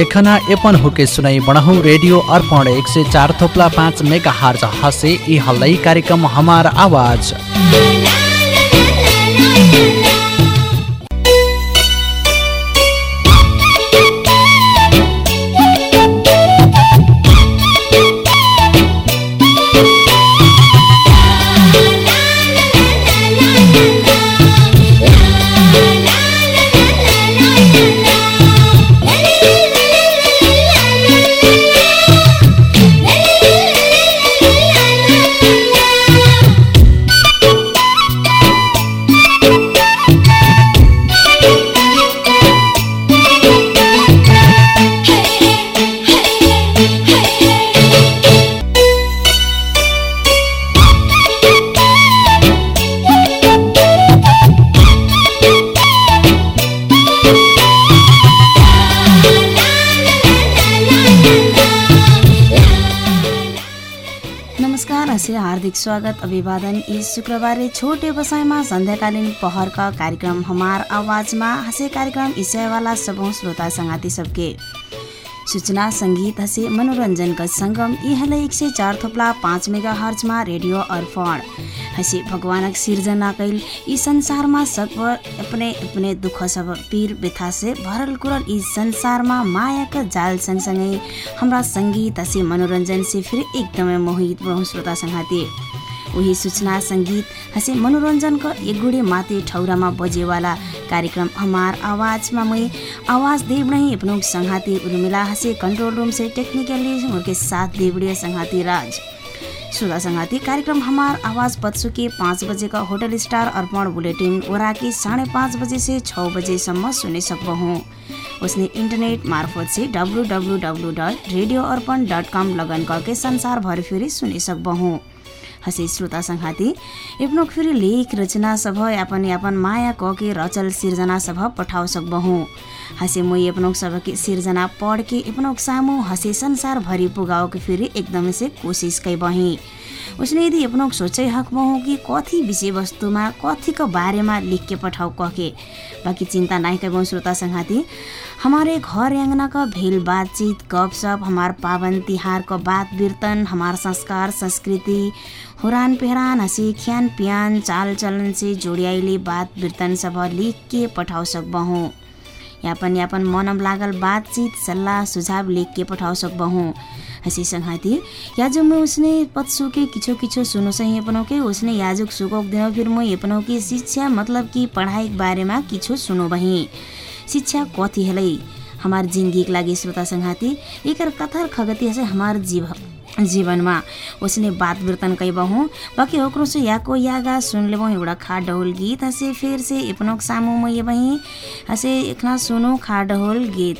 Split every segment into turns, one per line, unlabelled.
एखना एपन हुके सुनाई बढहु। रेडियो अर्पण एक सय चार थोप्ला पाँच मेगा हार्ज हसे। यी हल्लै कार्यक्रम हमार आवाज।
स्वागत अभिवादन। यी शुक्रबारे छोटे बसाइमा सन्ध्याकालीन पहरका कार्यक्रम हमार आवाजमा हसे कार्यक्रम इसायवाला सबौँ श्रोता सङ्गाती सबके सूचना सङ्गीत हसे मनोरञ्जनका सङ्गम यी हले एक सय चार थोप्ला पाँच मेगा हर्जमा रेडियो अर्पण। हसे भगवानक सिर्जना कैल यी संसारमा सकभर अपने अपने दुःख सब पीर व्यथा से भरल कुरल यी संसारमा मायाका जाल सँगसँगै हाम्रा सङ्गीत हसे मनोरञ्जन से फेरि एकदमै मोहित रहौँ श्रोता सङ्घाती उही सूचना सङ्गीत हँसे मनोरञ्जनको एकगुडे माते ठौरामा बजेवाला कार्यक्रम हमार आवाजमा मै आवाज देव नहीं अपनों संघाती उर्मिला हसे कंट्रोल रूम से टेक्निकली उनके साथ देवड़िया संघाती राज। श्रोता संघाती कार्यक्रम हमार आवाज पत्सुके पाँच बजे का होटल स्टार अर्पण बुलेटिन ओराकी साढे पाँच बजे से छ बजेसम्म सुने सक्बहौँ उसने इंटरनेट मार्फत से W W W dot radio Arpan dot com login करके संसार भर फेरि सुने सक्बहौँ हसे श्रोता एपनो फेरि लेख रचना सभ यापन यापन माया कके रचल सिर्जना सभ पठाउ सकबहु। हसे म एपनोक सबके सिर्जना पढ के एपनोक सामु हसे संसार भरि पुगाओ के फेरि एकदमै से कोसिस कैबही। उसने यदि अपनोक सोचै हकमा कि कथी विषय वस्तुमा कथीको बारेमा लिख के पठाऊ कहके बाकी चिंता नहीं करबो श्रोता संघाती हमारे घर आंगना का भेल बातचीत गपसप हमार पावन तिहार का बात कीर्तन हमार संस्कार संस्कृति हुरान पेहरान हँसी खान पियान चाल चलन से जोड़ियाइले बात कीर्तन सब लिख के पठाउ सकबहु यापन यापन मनम लागल बातचीत सल्लाह सुझाव लिख के पठाउ सकबहु हसी संघाती याजु में उसने पत्सु के किछो किछो सुनो सही अपनों के उसने याजुक सुकोक दिन फिर म अपनों की शिक्षा मतलब कि पढ़ाई के बारे में किछो सुनो बही शिक्षा कथी हलै? हमार जिन्दगीको लागि श्रोता संघाती एकर कथर खगती हमार जीव जीवनमा उसने बात कीर्तन कैबहूँ बाकी ओकरो से याको यागा सुन लेबहूँ एउटा खा डहुल गीत। हसे फेर से अपनोक सामू में ये बही। हसे इतना सुनो खा डहुल गीत।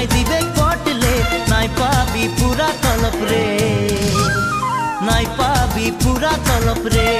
ঘুরাই দিবে পটলে নাই পাবি পুরা তলপ রে। নাই পাবি পুরা তলপ রে।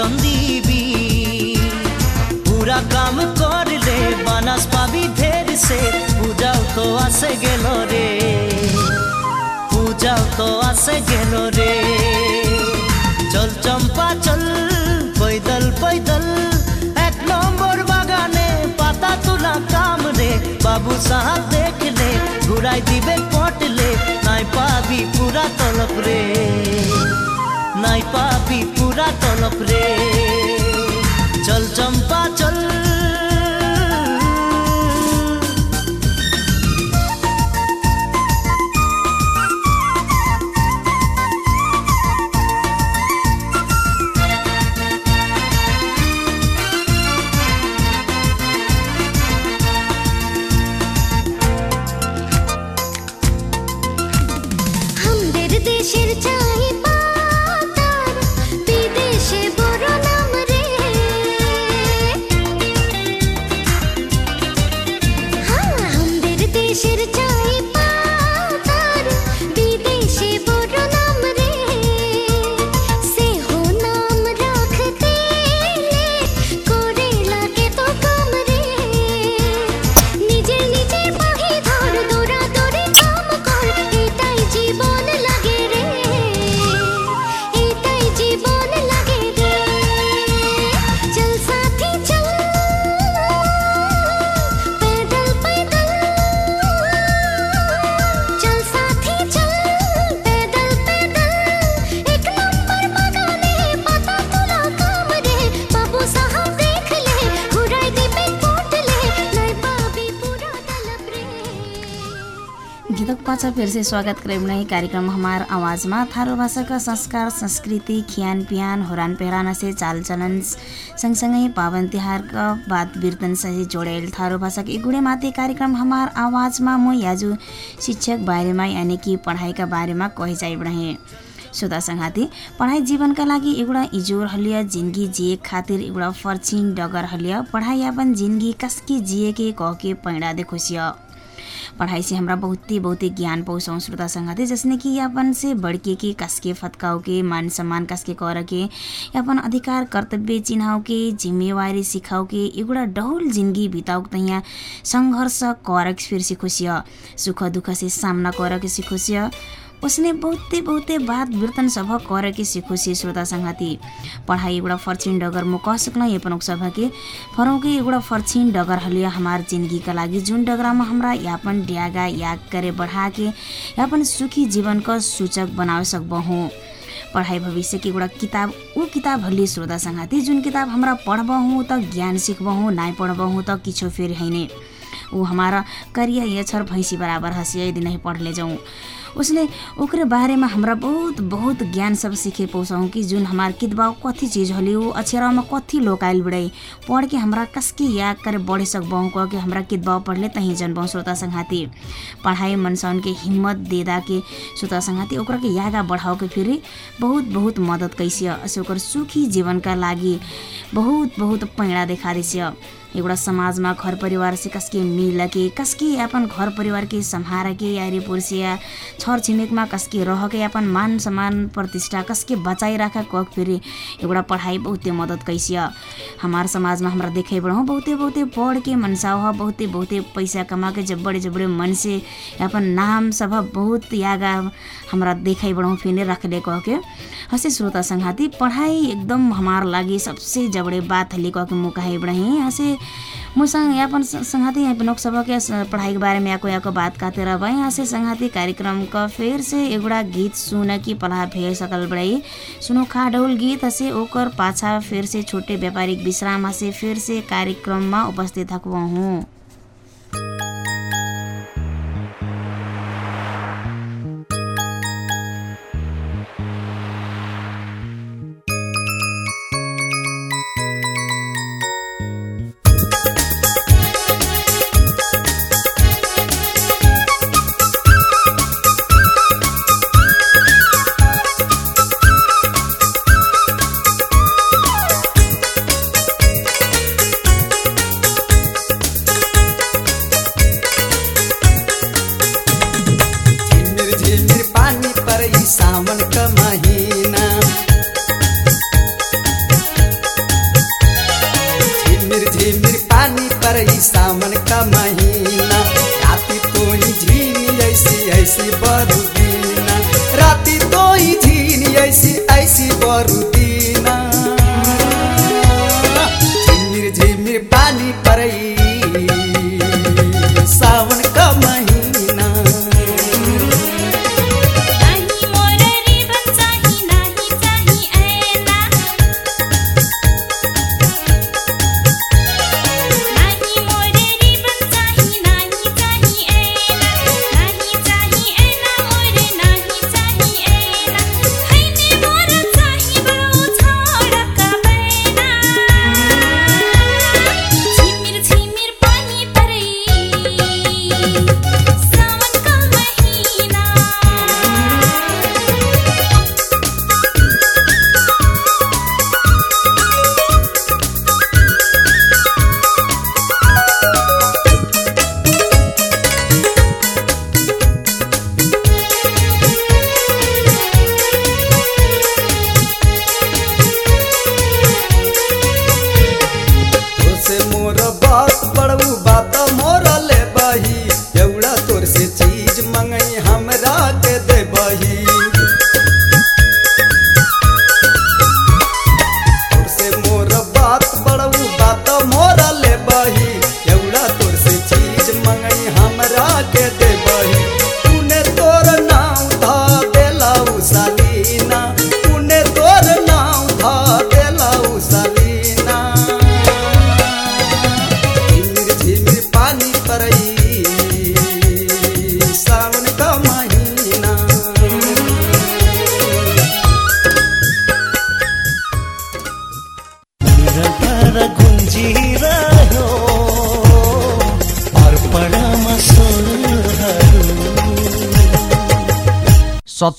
অজন দিবি। পুরা কাম করলে বানাস পাবি ঢের সে পূজাও তো আসে গেল রে। পূজাও তো আসে গেল রে। চল চম্পা, চল, পৈদল পৈদল। এক নম্বর বাগানে পাতা তোলা কাম রে। বাবু সাহাব দেখলে, ঘুরাই দিবে পটলে। নাই পাবি পুরা তলপ রে। নাই পাবি পুরা তলপ রে চল চম্পা চল
फिर से स्वागत करें नहीं कार्यक्रम हमार आवाज में थारू भाषा का संस्कार संस्कृति खियान पियान होरान पेहराना से चाल चलन सँगसँगै पावन तिहारका बात वीरतन सहित जोडेल। थारू भाषा के गुडे माथि कार्यक्रम हमार आवाजमा। म याजु शिक्षक बारेमा यानि कि पढाइका बारेमा कहि जाइ रहे श्रोता सङ्घाती पढाइ जीवनका लागि एउटा इजोर हलिया जिन्दगी जिए खातिर एउटा फर्चिङ डगर हलिया। पढाइ यापन जिन्दगी कसकी जिए के कहके पैडा देखोसिया। पढ़ाई से हमरा बहुते बहुते ज्ञान पाउँछौँ श्रोता संगति जसने कि यापन से बड़के के कसके फतकाउ के मान सम्मान कसके कर के यापन अधिकार कर्तव्य चिन्हाउ के जिम्मेवारी सिखाउ के एउटा डहुल जिन्दगी बिताउ तहिया सङ्घर्ष कर फिर सिखोसिय सुख दुःख से सामना कर के सिखोसिय उसने बहुते बहुते बात वीरतन सभ कर के सिखोसी श्रोता संघाती पढ़ाई एगुड़ा फर्चिन डगर म कह सकल ये सभा के फरौँ के एगुड़ा फर्चिन डगर हलिया हमार जिंदगी का लागि जुन डगरामा हमरा यापन ड्यागा याग करे बढ़ा के यापन सुखी जीवन का सूचक बनावे सकबहु। पढ़ाई भविष्य के एउटा किताब ऊ किताब हल्ली श्रोता संघाती जुन किताब हमरा पढबहु त ज्ञान सिखबहु नाइ पढबहु त किछो फेरि हैने ऊ हमारा करिया ये छर भैंसी बराबर हंसिया यदि नहीं पढ़ ले जाऊँ उसले ओकरे बारेमा हमरा बहुत बहुत ज्ञान सब सीखे पौसौँ कि जुन हमार कथी चीज हली ऊ अक्षरामा कथी लोकाइल बिड़ै। पढ़ के हमरा कसके याद करे बढ़े सकबहु कह के हमरा कितबा पढ़ले तहीं जनबहु श्रोता संघाती। पढ़ाई मनसन के हिम्मत देदा के श्रोता संघाती ओकरा के यागा बढ़ाओ के फेरि बहुत बहुत मद्दत कैसिय ओकर सुखी जीवनका लागि बहुत बहुत पैडा देखा दिसिय। एउटा समाजमा घर परिवार कसके मिल के कसके घर परिवार के सम्हार यारी पुरुषिया छर छिमेकमा कसके रह के अपन मान सम्मान प्रतिष्ठा कसके बचाइ राख कक फेरि एउटा पढाइ बहुते मद्दत कैसिय। हमार समाजमा हमरा देखे बढौँ बहुते बहुते पढ़ के मनसाव बहुते बहुते पैसा कमा के जब बड़े जब बड़े मन से अपन नाम सब बहुत यागा हमरा देखाइ बढौँ फेरि रखले कह के हसे श्रोता संघाती पढ़ाई एकदम हमार लागि सबसे जबड़े बात हले कह के मु कहे बढही। हसे मुसँग यापन संघाती यहाँ नोक सबके पढ़ाई के बारे में याको याको बात कहते रह यहाँ से संघाती कार्यक्रम का फिर से एगुड़ा गीत सुन की पलाह भे सकल बड़ई सुनो खा डौल गीत हसे ओकर पाछा फिर से छोटे व्यापारिक विश्राम हसे फिर से कार्यक्रममा उपस्थित हकबहु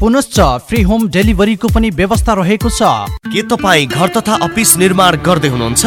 पुनश्च फ्री होम डेलिभरीको पनि व्यवस्था रहेको छ।
के तपाईँ घर तथा अफिस निर्माण गर्दै हुनुहुन्छ?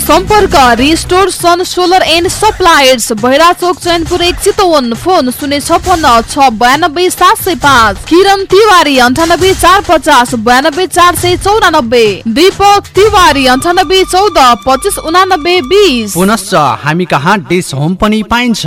सम्पर्क restore sun solar and suppliers Bhaira Chowk Chainpur एक चितवन फोन शून्य छपन्न छ बयानब्बे सात सय पाँच। किरण तिवारी अन्ठानब्बे चार पचास बयानब्बे चार सय चौरानब्बे। दीपक तिवारी अन्ठानब्बे चौध पच्चिस उनानब्बे बिस।
पुनश्च हामी कहाँ डिस होम पनि पाइन्छ।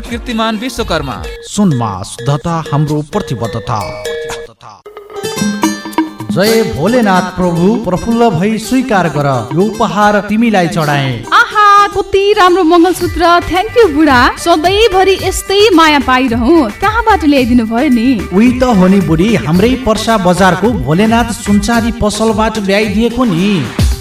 कीर्तिमान विश्वकर्मा।
सुनमा शुद्धता हाम्रो प्रतिबद्धता। जय भोलेनाथ प्रभु प्रफुल्ल भई स्वीकार गर यो उपहार तिमीलाई चढाए।
आहा कति राम्रो मङ्गलसूत्र। थ्याङ्क यू बुढा। सधैँभरि यस्तै माया पाइरहँ। कहाँबाट ल्याइदिनु भयो नि?
उही त हो नि बुढी हाम्रै पर्सा बजारको भोलेनाथ सुनचारी पसलबाट ल्याइदिएको नि।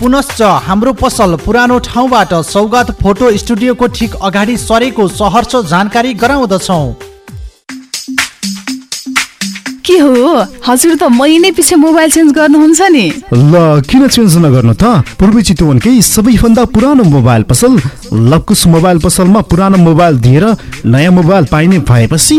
पुनश्च हाम्रो पसल पुरानो ठाउँबाट सौगात फोटो स्टुडियोको ठिक अगाडि सरेको सहर्ष जानकारी गराउँदछौ।
के हो? हजुर त महिनै पछि मोबाइल चेन्ज गर्नुहुन्छ नि।
ल किन चेन्ज नगर्नु त? पूर्वी चितवनकै सबैभन्दा पुरानो मोबाइल पसल लकुस मोबाइल पसलमा पुरानो मोबाइल दिएर नयाँ मोबाइल पाइने भएपछि।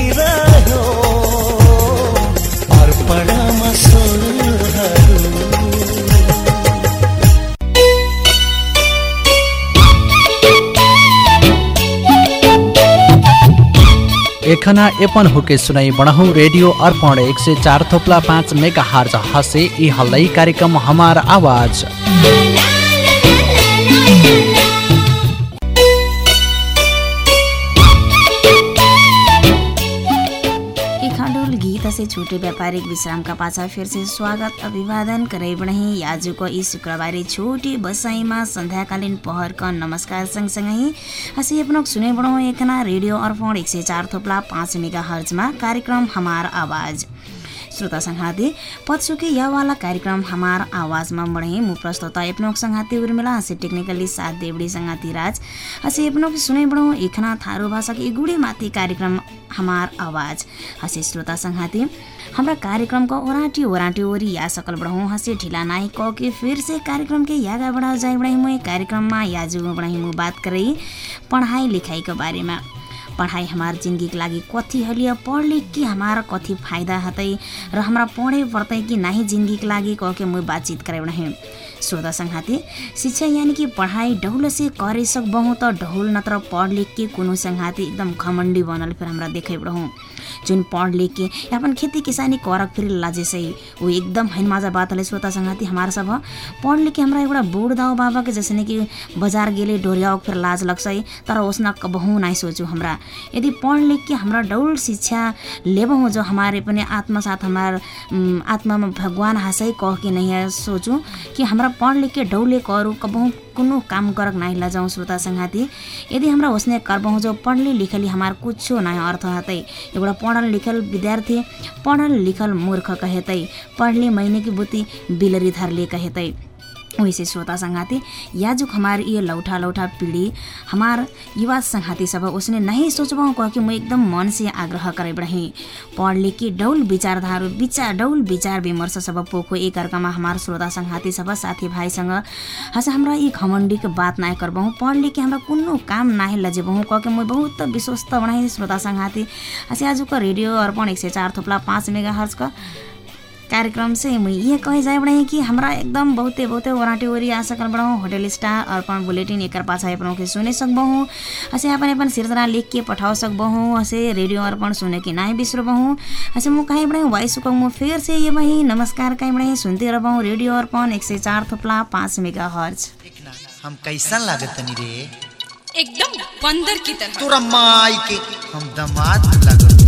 एखना एपन हुके सुनाई बढाउँ। रेडियो अर्पण एक सय चार थोप्ला पाँच मेगा हार्ज हसे। यी हल्लै कार्यक्रम हमार आवाज।
छूटे व्यापारिक विश्राम का पाछा फिर से स्वागत अभिवादन बढी। आजको यी शुक्रबारे छोटी बसाइमा सन्ध्याकालीन पहरका नमस्कार सँगसँगै हँसी अपनोक सुने बढौँ एकना रेडियो अर्पण एक सय चार थोप्ला पाँच मेगा हर्जमा कार्यक्रम हमार आवाज। श्रोता संघाती पत्सुके यावाला कार्यक्रम हमार आवाजमा बढे। मु प्रस्तुता एपनोक संघाती उर्मिला हँसे टेक्निकली साथ देवडी संघाती राज। हँसे एपनोक सुने बढौँ एकना थारू भाषा के गुडी माथि कार्यक्रम हमार आवाज। हँसे श्रोता संघाती हाम्रा कार्यक्रमको ओराटी ओराटी ओरी या सकल बढौँ। हँसे ढिला नाई क फिर से कार्यक्रम के यागा बढाओ जाए बढाई मुई। कार्यक्रममा याजु मु बात करै पढाइ लेखाइको बारेमा। पढाइ हमार जिन्दगीको लागि कथी हलिय पढ लिख के हमारा कथी फाइदा हतै र हमरा पढे पड़तै कि नाही जिन्दगीको लागि कह के मुई बातचीत बढे श्रोता संघाती शिक्षा यानी कि पढाइ डहुल से करे सकबहु त ढहुल नत्र पढ लिख के कोनो संघाती एकदम घमण्डी बनल फिर हमरा देखे बढौँ जुन पढ लिख के अपन खेती किसानी करक फिर लाजे सही वो एकदम हैन माजा बात हले श्रोता संघाती हमारा सब। पढ लिख के हमरा एउटा बूढ़ दाऊ बाबा के जैसे कि बजार गेले डोरियाओ फिर लाज लग्छै तर उसना कबहु नाइ सोचु हमरा। यदि पढ लिख के हमरा डौल शिक्षा लेबहु जो हमारे पनि आत्मसाथ हमार उम, आत्मामा भगवान हँसै कह के नहीं सोचु कि हमरा पढ लिख के डौले करू कबहु कुनो काम करक नाही लजाउँ श्रोता संघाती। यदि हमरा उसने करबहु जो पढले लिखली हमार कुछो नाही अर्थ हतै एउटा पढल लिखल विद्यार्थी पढल लिखल मूर्ख कहेतै पढले महीने की बुद्धि बिलरी धरले कहेतै। वैसे श्रोता संघाती याजुक हमार ये लौठा लौठा पीढ़ी हमार युवा संघाती सब उसने नहीं सोचबहु कह कि म एकदम मन से आग्रह करे बढ़ही पढ़ लिख डौल विचारधारू विचार डौल विचार विमर्श सब पोखो एक अर्कामा हमार श्रोता संघाती सब साथी भाइसँग हस हमरा यी घमण्डीके बात नाय करबहु पढ़ लिख हमरा कुनो काम नाहे लजेबहु कह के म बहुत विश्वस्त बढ़ाई श्रोता संघाती। हसे आजुको रेडियो अर्पण एक सय चार थोप्ला पाँच मेगा हर्चका कार्यक्रम से मैं ये कहे जाए बड़े कि हमरा एकदम बहुते बहुते ओराटे ओरी आ सकल बड़हूँ होटल स्टार अर्पण बुलेटिन एकर पाछा अपनों के सुने सकबहूँ हसे अपन अपन सिरजना लिख के पठाओ सकबहूँ हसे रेडियो अर्पण सुने के नाही बिसरबहूँ हसे मु कहीं बड़े वाई सुकम मु फिर से ये वही नमस्कार कहीं बड़े सुनते रहबहूँ रेडियो अर्पण एक सय चार थोप्ला पाँच मेगा हर्ज
हम कैसन लागत रे?
एकदम बंदर की तरह।
तोरा माई के हम दामाद लागत।